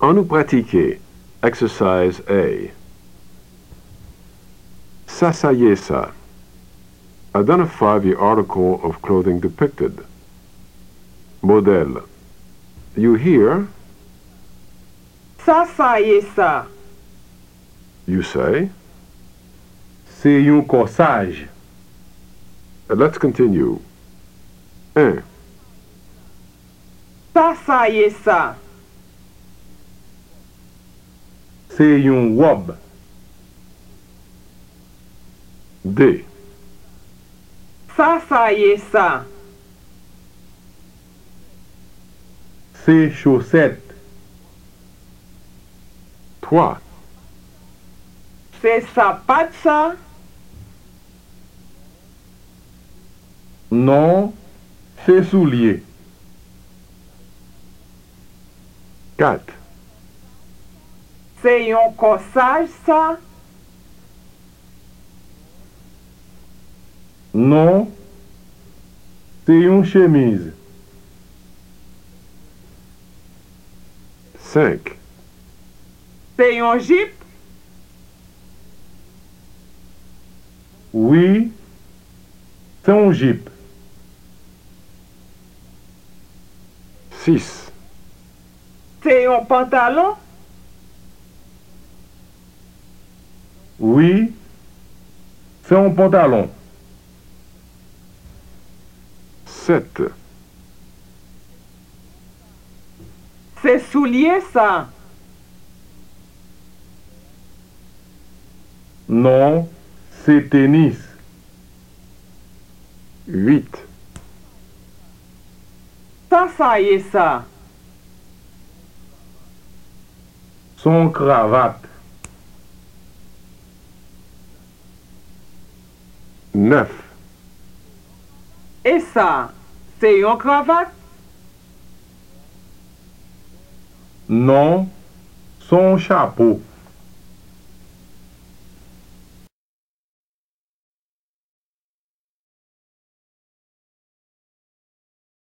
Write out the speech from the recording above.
An nou pratike, exercise A. Sasayesa. Identify the article of clothing depicted. Model. You hear? Sasayesa. You say? Se yon corsage. Let's continue. 1. Sasayesa. C'est yon robe. D. Ça, ça y est ça. C'est chaussette. 3. C'est ça, pas de ça? Non, c'est soulier. 4. Se yon konsaj sa? Non, se yon chemise. Sek. Se yon jip? Oui, se yon jip. Sis. Se yon pantalon? Oui, c'est un pantalon. 7. C'est soulier ça. Non, c'est tennis. 8. Ça, ça y est ça. Son cravate. 9. E sa, se yon kravat? Non, son chapo.